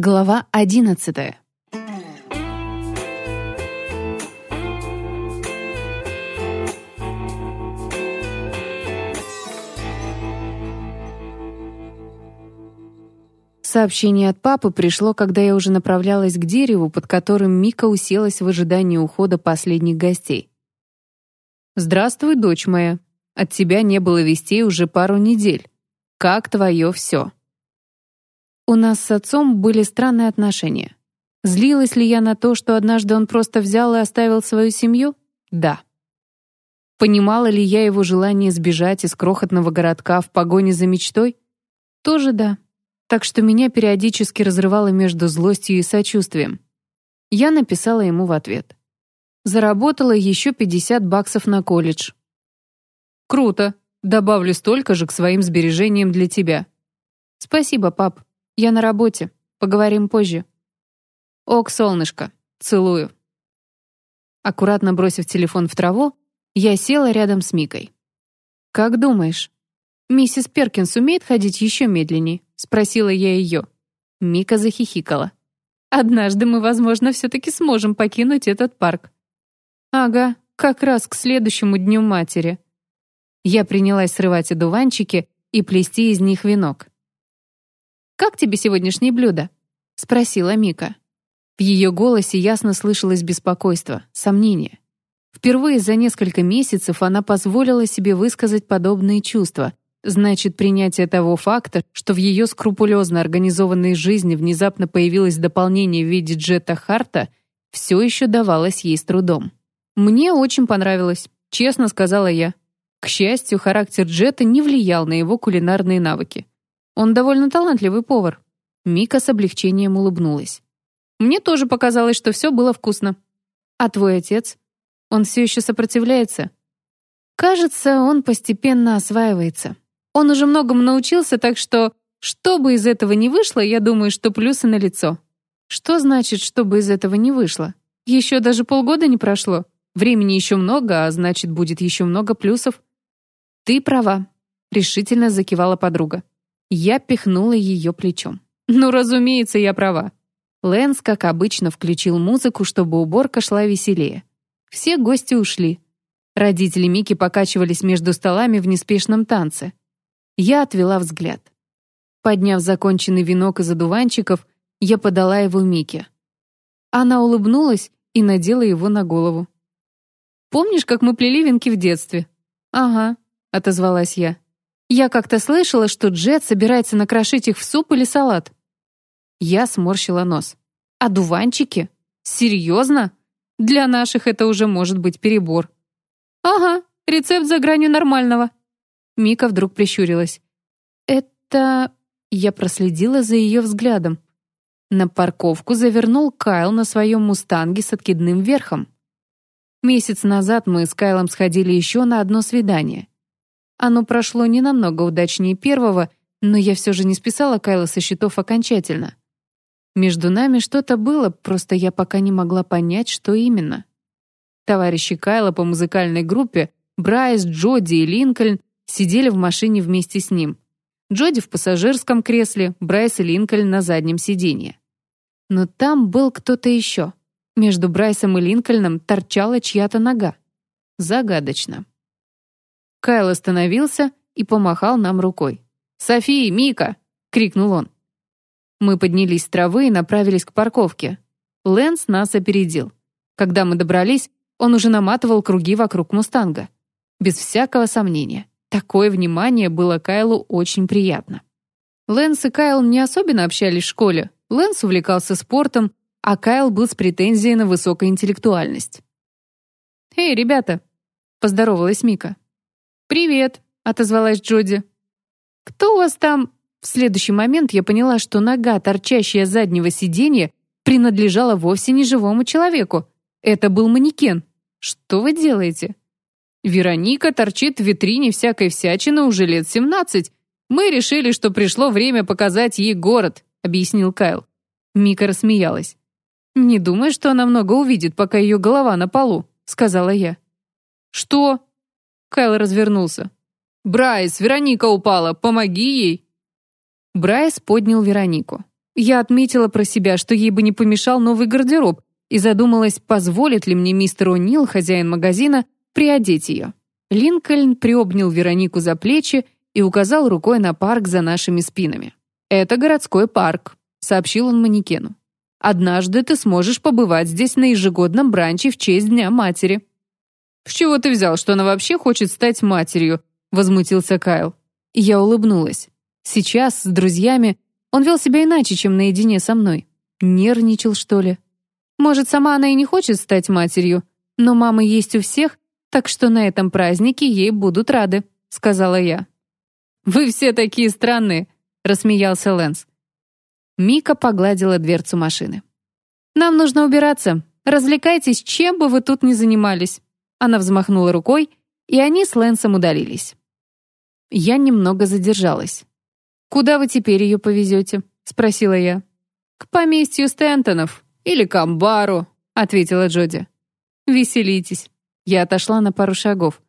Глава одиннадцатая. Сообщение от папы пришло, когда я уже направлялась к дереву, под которым Мика уселась в ожидании ухода последних гостей. «Здравствуй, дочь моя. От тебя не было вестей уже пару недель. Как твое все?» У нас с отцом были странные отношения. Злилась ли я на то, что однажды он просто взял и оставил свою семью? Да. Понимала ли я его желание сбежать из крохотного городка в погоне за мечтой? Тоже да. Так что меня периодически разрывало между злостью и сочувствием. Я написала ему в ответ. Заработала еще 50 баксов на колледж. Круто. Добавлю столько же к своим сбережениям для тебя. Спасибо, пап. Я на работе. Поговорим позже. Ок, солнышко. Целую. Аккуратно бросив телефон в траву, я села рядом с Микой. «Как думаешь, миссис Перкинс умеет ходить еще медленнее?» — спросила я ее. Мика захихикала. «Однажды мы, возможно, все-таки сможем покинуть этот парк». «Ага, как раз к следующему Дню Матери». Я принялась срывать одуванчики и плести из них венок. «Как тебе сегодняшнее блюдо?» — спросила Мика. В ее голосе ясно слышалось беспокойство, сомнение. Впервые за несколько месяцев она позволила себе высказать подобные чувства. Значит, принятие того факта, что в ее скрупулезно организованной жизни внезапно появилось дополнение в виде Джета Харта, все еще давалось ей с трудом. «Мне очень понравилось», — честно сказала я. К счастью, характер Джета не влиял на его кулинарные навыки. Он довольно талантливый повар». Мика с облегчением улыбнулась. «Мне тоже показалось, что все было вкусно. А твой отец? Он все еще сопротивляется?» «Кажется, он постепенно осваивается. Он уже многому научился, так что, что бы из этого не вышло, я думаю, что плюсы налицо». «Что значит, что бы из этого не вышло? Еще даже полгода не прошло. Времени еще много, а значит, будет еще много плюсов». «Ты права», — решительно закивала подруга. Я пихнула ее плечом. «Ну, разумеется, я права». Лэнс, как обычно, включил музыку, чтобы уборка шла веселее. Все гости ушли. Родители Мики покачивались между столами в неспешном танце. Я отвела взгляд. Подняв законченный венок из одуванчиков, я подала его Мике. Она улыбнулась и надела его на голову. «Помнишь, как мы плели венки в детстве?» «Ага», — отозвалась я. Я как-то слышала, что Джет собирается накрошить их в суп или салат. Я сморщила нос. А дуванчики? Серьезно? Для наших это уже может быть перебор. Ага, рецепт за гранью нормального. Мика вдруг прищурилась. Это... Я проследила за ее взглядом. На парковку завернул Кайл на своем мустанге с откидным верхом. Месяц назад мы с Кайлом сходили еще на одно свидание. Оно прошло не намного удачнее первого, но я все же не списала Кайла со счетов окончательно. Между нами что-то было, просто я пока не могла понять, что именно. Товарищи Кайла по музыкальной группе, Брайс, Джоди и Линкольн, сидели в машине вместе с ним. Джоди в пассажирском кресле, Брайс и Линкольн на заднем сиденье. Но там был кто-то еще. Между Брайсом и Линкольном торчала чья-то нога. Загадочно. Кайл остановился и помахал нам рукой. «София, Мика!» — крикнул он. Мы поднялись с травы и направились к парковке. Лэнс нас опередил. Когда мы добрались, он уже наматывал круги вокруг «Мустанга». Без всякого сомнения, такое внимание было Кайлу очень приятно. Лэнс и Кайл не особенно общались в школе. Лэнс увлекался спортом, а Кайл был с претензией на высокоинтеллектуальность. «Эй, ребята!» — поздоровалась Мика. «Привет», — отозвалась Джоди. «Кто у вас там?» В следующий момент я поняла, что нога, торчащая с заднего сиденья, принадлежала вовсе не живому человеку. Это был манекен. Что вы делаете? Вероника торчит в витрине всякой всячины уже лет 17. Мы решили, что пришло время показать ей город, объяснил Кайл. Мика рассмеялась. «Не думаю, что она много увидит, пока ее голова на полу», — сказала я. «Что?» Кайл развернулся. «Брайс, Вероника упала, помоги ей!» Брайс поднял Веронику. Я отметила про себя, что ей бы не помешал новый гардероб, и задумалась, позволит ли мне мистер О'Нил, хозяин магазина, приодеть ее. Линкольн приобнял Веронику за плечи и указал рукой на парк за нашими спинами. «Это городской парк», — сообщил он манекену. «Однажды ты сможешь побывать здесь на ежегодном бранче в честь Дня матери». «С чего ты взял, что она вообще хочет стать матерью?» — возмутился Кайл. Я улыбнулась. Сейчас, с друзьями, он вел себя иначе, чем наедине со мной. Нервничал, что ли? Может, сама она и не хочет стать матерью, но мамы есть у всех, так что на этом празднике ей будут рады», — сказала я. «Вы все такие странные», — рассмеялся Лэнс. Мика погладила дверцу машины. «Нам нужно убираться. Развлекайтесь, чем бы вы тут ни занимались». Она взмахнула рукой, и они с Лэнсом удалились. Я немного задержалась. «Куда вы теперь ее повезете?» — спросила я. «К поместью Стентонов или к амбару», — ответила Джоди. «Веселитесь». Я отошла на пару шагов.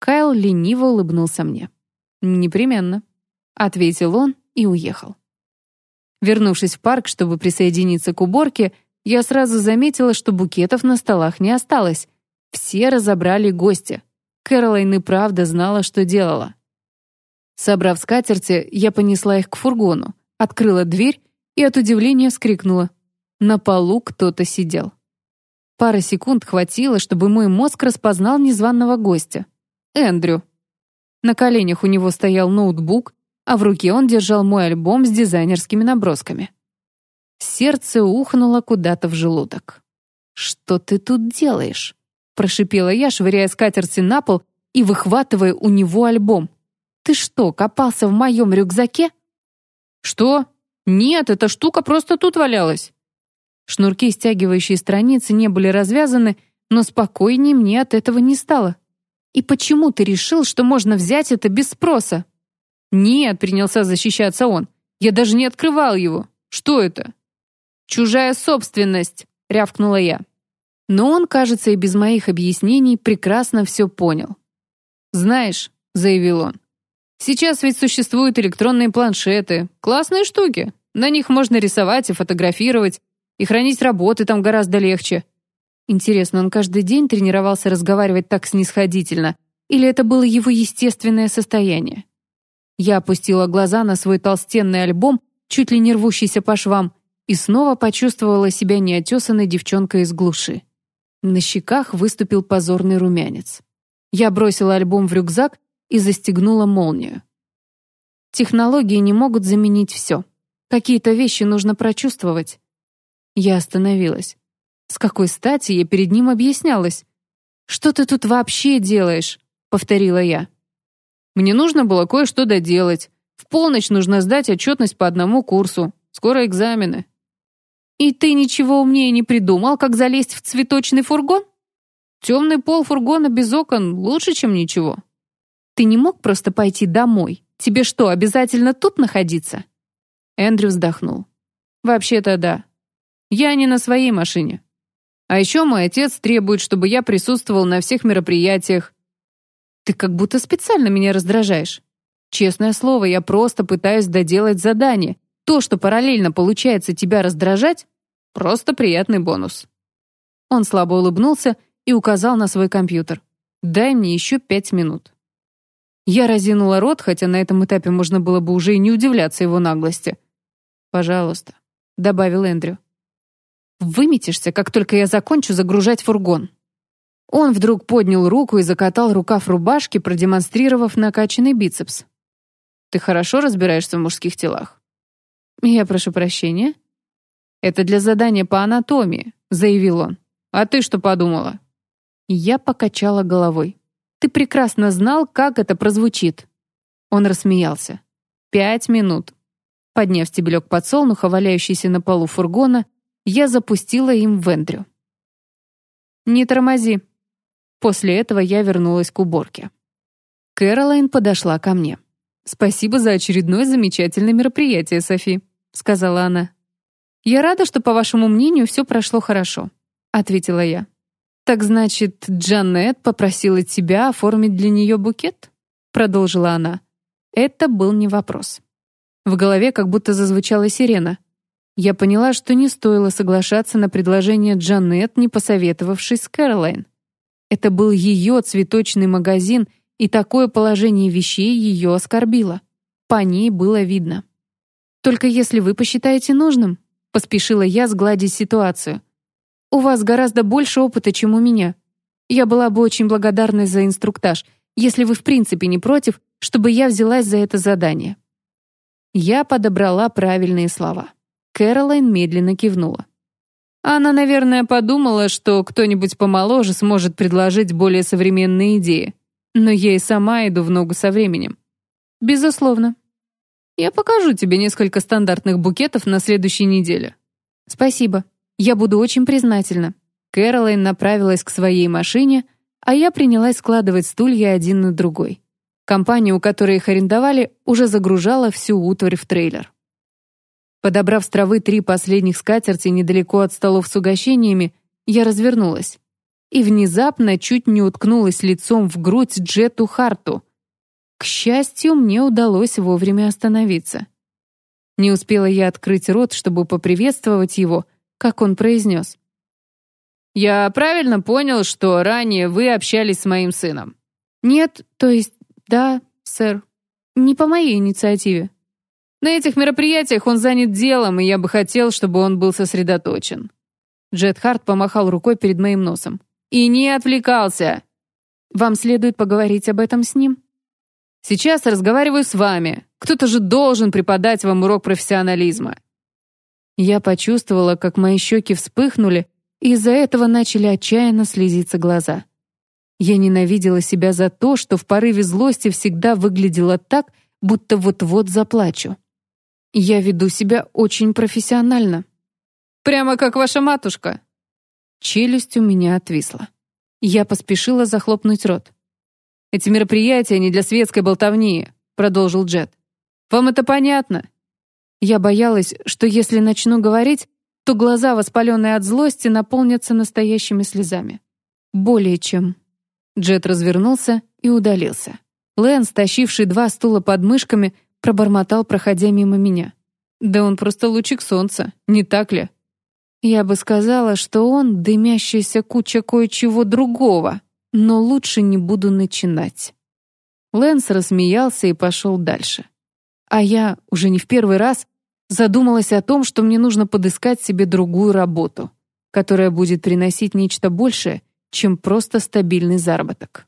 Кайл лениво улыбнулся мне. «Непременно», — ответил он и уехал. Вернувшись в парк, чтобы присоединиться к уборке, я сразу заметила, что букетов на столах не осталось. Все разобрали гостя. Кэролайн и правда знала, что делала. Собрав скатерти, я понесла их к фургону, открыла дверь и от удивления вскрикнула. На полу кто-то сидел. Пара секунд хватило, чтобы мой мозг распознал незваного гостя. Эндрю. На коленях у него стоял ноутбук, а в руке он держал мой альбом с дизайнерскими набросками. Сердце ухнуло куда-то в желудок. «Что ты тут делаешь?» — прошипела я, швыряя скатерти на пол и выхватывая у него альбом. «Ты что, копался в моем рюкзаке?» «Что? Нет, эта штука просто тут валялась». Шнурки, стягивающие страницы, не были развязаны, но спокойнее мне от этого не стало. «И почему ты решил, что можно взять это без спроса?» «Нет», — принялся защищаться он. «Я даже не открывал его. Что это?» «Чужая собственность», — рявкнула я. Но он, кажется, и без моих объяснений прекрасно все понял. «Знаешь», — заявил он, Сейчас ведь существуют электронные планшеты. Классные штуки. На них можно рисовать и фотографировать. И хранить работы там гораздо легче. Интересно, он каждый день тренировался разговаривать так снисходительно? Или это было его естественное состояние? Я опустила глаза на свой толстенный альбом, чуть ли не рвущийся по швам, и снова почувствовала себя неотесанной девчонкой из глуши. На щеках выступил позорный румянец. Я бросила альбом в рюкзак и застегнула молнию. Технологии не могут заменить все. Какие-то вещи нужно прочувствовать. Я остановилась. С какой стати я перед ним объяснялась? «Что ты тут вообще делаешь?» — повторила я. «Мне нужно было кое-что доделать. В полночь нужно сдать отчетность по одному курсу. Скоро экзамены». «И ты ничего умнее не придумал, как залезть в цветочный фургон?» «Темный пол фургона без окон лучше, чем ничего», ты не мог просто пойти домой? Тебе что, обязательно тут находиться?» Эндрю вздохнул. «Вообще-то да. Я не на своей машине. А еще мой отец требует, чтобы я присутствовал на всех мероприятиях. Ты как будто специально меня раздражаешь. Честное слово, я просто пытаюсь доделать задание. То, что параллельно получается тебя раздражать, просто приятный бонус». Он слабо улыбнулся и указал на свой компьютер. «Дай мне еще пять минут». Я разинула рот, хотя на этом этапе можно было бы уже и не удивляться его наглости. «Пожалуйста», — добавил Эндрю. «Выметишься, как только я закончу загружать фургон». Он вдруг поднял руку и закатал рукав рубашки, продемонстрировав накачанный бицепс. «Ты хорошо разбираешься в мужских телах?» «Я прошу прощения». «Это для задания по анатомии», — заявил он. «А ты что подумала?» Я покачала головой. Ты прекрасно знал, как это прозвучит». Он рассмеялся. «Пять минут». Подняв стебелек подсолнуха, валяющийся на полу фургона, я запустила им в Эндрю. «Не тормози». После этого я вернулась к уборке. Кэролайн подошла ко мне. «Спасибо за очередное замечательное мероприятие, Софи», — сказала она. «Я рада, что, по вашему мнению, все прошло хорошо», — ответила я. «Так значит, Джанет попросила тебя оформить для нее букет?» Продолжила она. Это был не вопрос. В голове как будто зазвучала сирена. Я поняла, что не стоило соглашаться на предложение Джанет, не посоветовавшись с Кэролайн. Это был ее цветочный магазин, и такое положение вещей ее оскорбило. По ней было видно. «Только если вы посчитаете нужным», — поспешила я сгладить ситуацию. «У вас гораздо больше опыта, чем у меня. Я была бы очень благодарна за инструктаж, если вы в принципе не против, чтобы я взялась за это задание». Я подобрала правильные слова. Кэролайн медленно кивнула. Она, наверное, подумала, что кто-нибудь помоложе сможет предложить более современные идеи. Но я и сама иду в ногу со временем. Безусловно. Я покажу тебе несколько стандартных букетов на следующей неделе. Спасибо. Я буду очень признательна. Кэролайн направилась к своей машине, а я принялась складывать стулья один на другой. Компания, у которой их арендовали, уже загружала всю утварь в трейлер. Подобрав с травы три последних скатерти недалеко от столов с угощениями, я развернулась и внезапно чуть не уткнулась лицом в грудь Джету Харту. К счастью, мне удалось вовремя остановиться. Не успела я открыть рот, чтобы поприветствовать его, как он произнес. «Я правильно понял, что ранее вы общались с моим сыном?» «Нет, то есть, да, сэр. Не по моей инициативе». На этих мероприятиях он занят делом, и я бы хотел, чтобы он был сосредоточен». Джет Харт помахал рукой перед моим носом. «И не отвлекался!» «Вам следует поговорить об этом с ним?» «Сейчас разговариваю с вами. Кто-то же должен преподать вам урок профессионализма». Я почувствовала, как мои щеки вспыхнули, и из-за этого начали отчаянно слезиться глаза. Я ненавидела себя за то, что в порыве злости всегда выглядела так, будто вот-вот заплачу. Я веду себя очень профессионально. Прямо как ваша матушка. Челюсть у меня отвисла. Я поспешила захлопнуть рот. «Эти мероприятия не для светской болтовни», — продолжил Джет. «Вам это понятно?» Я боялась, что если начну говорить, то глаза, воспаленные от злости, наполнятся настоящими слезами. Более чем. Джет развернулся и удалился. Лэн, стащивший два стула под мышками, пробормотал, проходя мимо меня. Да он просто лучик солнца, не так ли? Я бы сказала, что он дымящаяся куча кое-чего другого, но лучше не буду начинать. Лэнс рассмеялся и пошел дальше. А я, уже не в первый раз, задумалась о том, что мне нужно подыскать себе другую работу, которая будет приносить нечто большее, чем просто стабильный заработок.